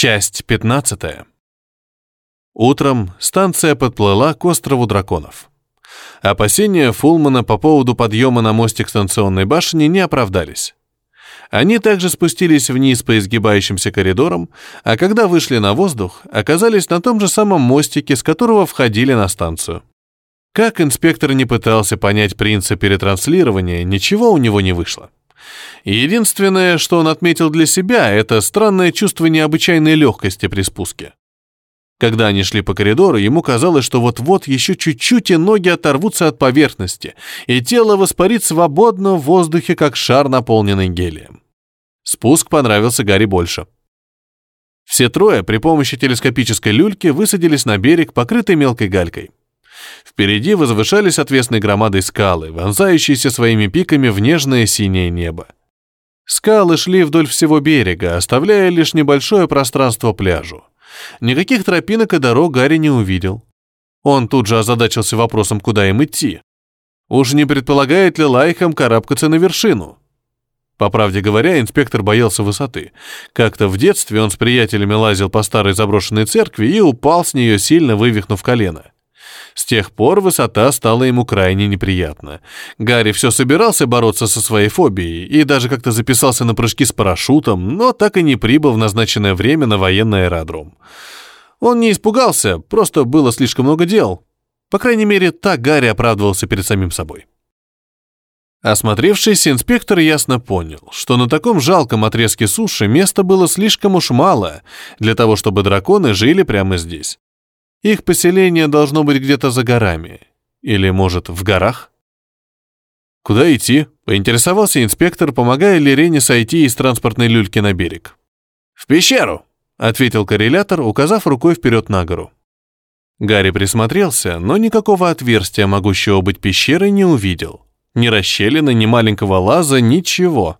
Часть 15. Утром станция подплыла к острову драконов. Опасения Фулмана по поводу подъема на мостик станционной башни не оправдались. Они также спустились вниз по изгибающимся коридорам, а когда вышли на воздух, оказались на том же самом мостике, с которого входили на станцию. Как инспектор не пытался понять принцип перетранслирования, ничего у него не вышло. Единственное, что он отметил для себя, это странное чувство необычайной легкости при спуске. Когда они шли по коридору, ему казалось, что вот-вот еще чуть-чуть и ноги оторвутся от поверхности, и тело воспарит свободно в воздухе, как шар, наполненный гелием. Спуск понравился Гарри больше. Все трое при помощи телескопической люльки высадились на берег, покрытый мелкой галькой. Впереди возвышались отвесной громадой скалы, вонзающиеся своими пиками в нежное синее небо. Скалы шли вдоль всего берега, оставляя лишь небольшое пространство пляжу. Никаких тропинок и дорог Гарри не увидел. Он тут же озадачился вопросом, куда им идти. Уж не предполагает ли Лайхам карабкаться на вершину? По правде говоря, инспектор боялся высоты. Как-то в детстве он с приятелями лазил по старой заброшенной церкви и упал с нее, сильно вывихнув колено. С тех пор высота стала ему крайне неприятна. Гарри все собирался бороться со своей фобией и даже как-то записался на прыжки с парашютом, но так и не прибыл в назначенное время на военный аэродром. Он не испугался, просто было слишком много дел. По крайней мере, так Гарри оправдывался перед самим собой. Осмотревшись, инспектор ясно понял, что на таком жалком отрезке суши места было слишком уж мало для того, чтобы драконы жили прямо здесь. Их поселение должно быть где-то за горами. Или, может, в горах? Куда идти? Поинтересовался инспектор, помогая Лирене сойти из транспортной люльки на берег. В пещеру, ответил коррелятор, указав рукой вперед на гору. Гарри присмотрелся, но никакого отверстия, могущего быть пещерой, не увидел. Ни расщелины, ни маленького лаза, ничего.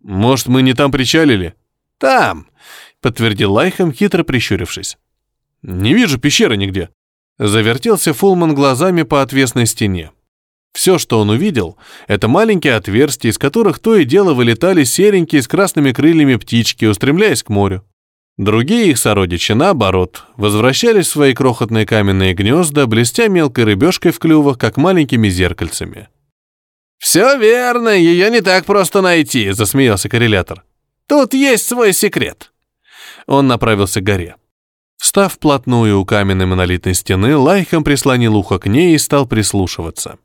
«Может, мы не там причалили?» «Там», — подтвердил Лайхам, хитро прищурившись. Не вижу пещеры нигде. Завертелся Фулман глазами по отвесной стене. Все, что он увидел, это маленькие отверстия, из которых то и дело вылетали серенькие с красными крыльями птички, устремляясь к морю. Другие их сородичи, наоборот, возвращались в свои крохотные каменные гнезда, блестя мелкой рыбешкой в клювах, как маленькими зеркальцами. «Все верно, ее не так просто найти», — засмеялся коррелятор. «Тут есть свой секрет». Он направился к горе. Встав вплотную у каменной монолитной стены, Лайхом прислонил ухо к ней и стал прислушиваться.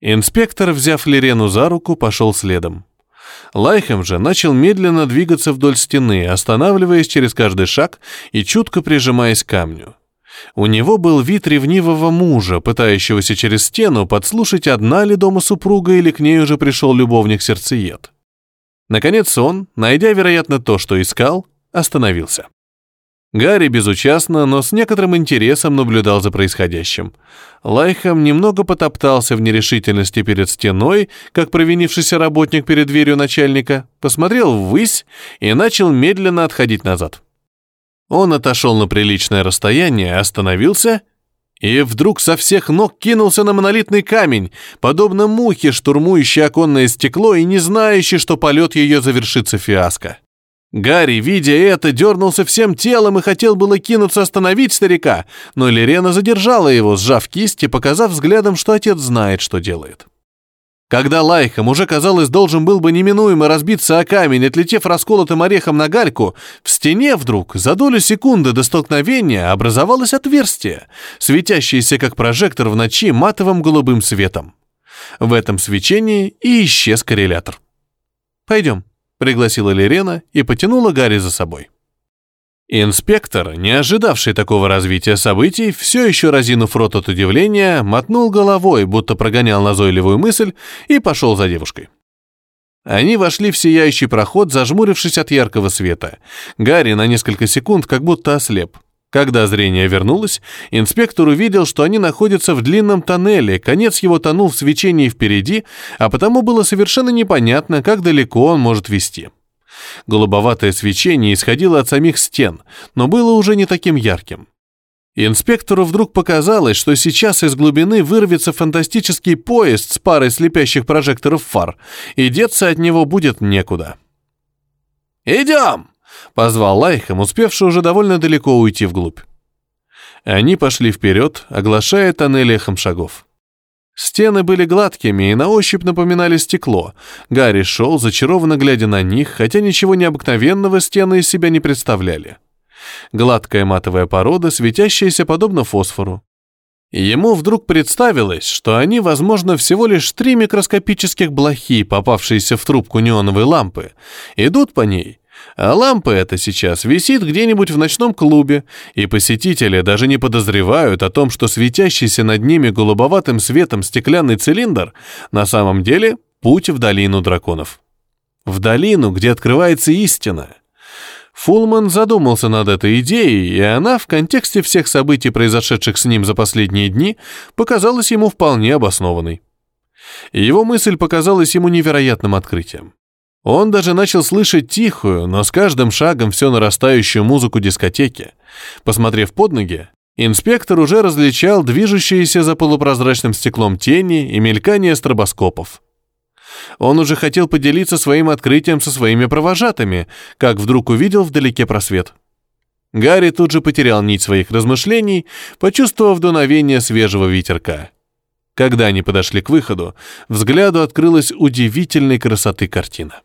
Инспектор, взяв Лирену за руку, пошел следом. Лайхем же начал медленно двигаться вдоль стены, останавливаясь через каждый шаг и чутко прижимаясь к камню. У него был вид ревнивого мужа, пытающегося через стену подслушать, одна ли дома супруга или к ней уже пришел любовник-сердцеед. Наконец он, найдя, вероятно, то, что искал, остановился. Гарри безучастно, но с некоторым интересом наблюдал за происходящим. Лайхам немного потоптался в нерешительности перед стеной, как провинившийся работник перед дверью начальника, посмотрел ввысь и начал медленно отходить назад. Он отошел на приличное расстояние, остановился и вдруг со всех ног кинулся на монолитный камень, подобно мухе, штурмующей оконное стекло и не знающей, что полет ее завершится фиаско. Гарри, видя это, дернулся всем телом и хотел было кинуться остановить старика, но Лерена задержала его, сжав кисти, показав взглядом, что отец знает, что делает. Когда Лайхам уже, казалось, должен был бы неминуемо разбиться о камень, отлетев расколотым орехом на гальку, в стене вдруг за долю секунды до столкновения образовалось отверстие, светящееся как прожектор в ночи матовым голубым светом. В этом свечении и исчез коррелятор. «Пойдем», пригласила Лерена и потянула Гарри за собой. Инспектор, не ожидавший такого развития событий, все еще разинув рот от удивления, мотнул головой, будто прогонял назойливую мысль, и пошел за девушкой. Они вошли в сияющий проход, зажмурившись от яркого света. Гарри на несколько секунд как будто ослеп. Когда зрение вернулось, инспектор увидел, что они находятся в длинном тоннеле, конец его тонул в свечении впереди, а потому было совершенно непонятно, как далеко он может вести. Голубоватое свечение исходило от самих стен, но было уже не таким ярким. Инспектору вдруг показалось, что сейчас из глубины вырвется фантастический поезд с парой слепящих прожекторов фар, и деться от него будет некуда. «Идем!» Позвал Лайхам, успевший уже довольно далеко уйти вглубь. Они пошли вперед, оглашая тоннель эхом шагов. Стены были гладкими и на ощупь напоминали стекло. Гарри шел, зачарованно глядя на них, хотя ничего необыкновенного стены из себя не представляли. Гладкая матовая порода, светящаяся подобно фосфору. Ему вдруг представилось, что они, возможно, всего лишь три микроскопических блохи, попавшиеся в трубку неоновой лампы, идут по ней, а лампа эта сейчас висит где-нибудь в ночном клубе, и посетители даже не подозревают о том, что светящийся над ними голубоватым светом стеклянный цилиндр на самом деле путь в долину драконов. В долину, где открывается истина — Фулман задумался над этой идеей, и она в контексте всех событий, произошедших с ним за последние дни, показалась ему вполне обоснованной. его мысль показалась ему невероятным открытием. Он даже начал слышать тихую, но с каждым шагом все нарастающую музыку дискотеки. Посмотрев под ноги, инспектор уже различал движущиеся за полупрозрачным стеклом тени и мелькание стробоскопов. Он уже хотел поделиться своим открытием со своими провожатыми, как вдруг увидел вдалеке просвет. Гарри тут же потерял нить своих размышлений, почувствовав дуновение свежего ветерка. Когда они подошли к выходу, взгляду открылась удивительной красоты картина.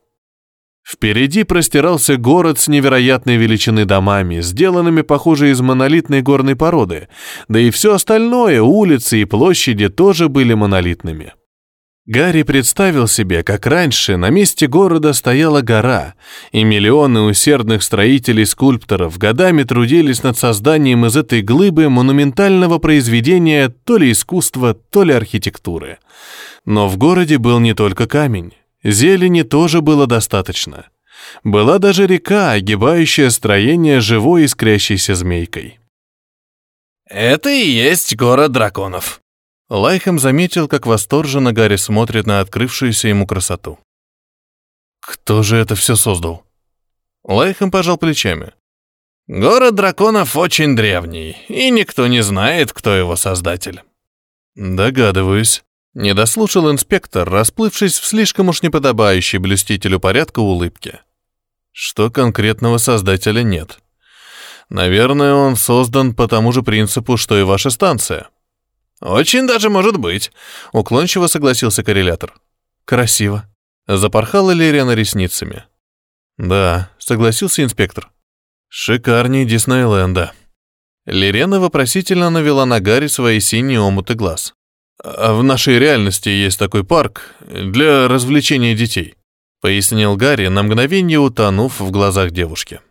Впереди простирался город с невероятной величины домами, сделанными, похоже, из монолитной горной породы, да и все остальное, улицы и площади тоже были монолитными. Гарри представил себе, как раньше на месте города стояла гора, и миллионы усердных строителей-скульпторов годами трудились над созданием из этой глыбы монументального произведения то ли искусства, то ли архитектуры. Но в городе был не только камень. Зелени тоже было достаточно. Была даже река, огибающая строение живой искрящейся змейкой. «Это и есть город драконов», Лайхем заметил, как восторженно Гарри смотрит на открывшуюся ему красоту. «Кто же это все создал?» Лайхем пожал плечами. «Город драконов очень древний, и никто не знает, кто его создатель». «Догадываюсь». Не дослушал инспектор, расплывшись в слишком уж неподобающей блюстителю порядка улыбке. Что конкретного создателя нет. Наверное, он создан по тому же принципу, что и ваша станция. «Очень даже может быть», — уклончиво согласился коррелятор. «Красиво». Запорхала Лерена ресницами. «Да», — согласился инспектор. «Шикарней Диснейленда». Лерена вопросительно навела на Гарри свои синие омуты глаз. «А в нашей реальности есть такой парк для развлечения детей», — пояснил Гарри, на мгновение утонув в глазах девушки.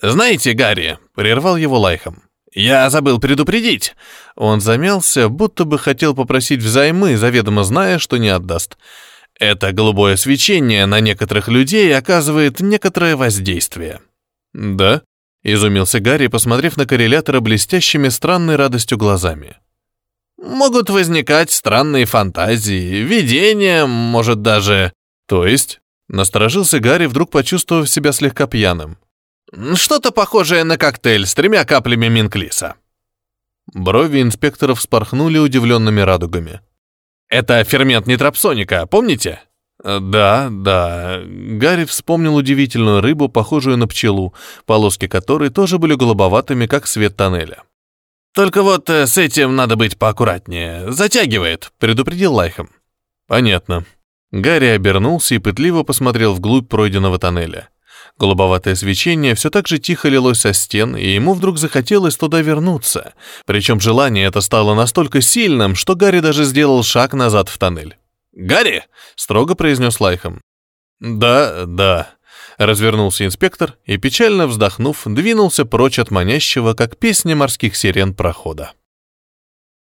«Знаете, Гарри», — прервал его лайхом, «Я забыл предупредить!» Он замялся, будто бы хотел попросить взаймы, заведомо зная, что не отдаст. Это голубое свечение на некоторых людей оказывает некоторое воздействие. «Да?» — изумился Гарри, посмотрев на коррелятора блестящими странной радостью глазами. «Могут возникать странные фантазии, видения, может даже...» «То есть?» — насторожился Гарри, вдруг почувствовав себя слегка пьяным. Что-то похожее на коктейль с тремя каплями минклиса. Брови инспекторов спорхнули удивленными радугами. Это фермент нитрапсоника, помните? Да, да. Гарри вспомнил удивительную рыбу, похожую на пчелу, полоски которой тоже были голубоватыми, как свет тоннеля. Только вот э, с этим надо быть поаккуратнее. Затягивает, предупредил Лайхом. Понятно. Гарри обернулся и пытливо посмотрел вглубь пройденного тоннеля. Голубоватое свечение все так же тихо лилось со стен, и ему вдруг захотелось туда вернуться. Причем желание это стало настолько сильным, что Гарри даже сделал шаг назад в тоннель. «Гарри!» — строго произнес Лайхом. «Да, да», — развернулся инспектор и, печально вздохнув, двинулся прочь от манящего, как песня морских сирен, прохода.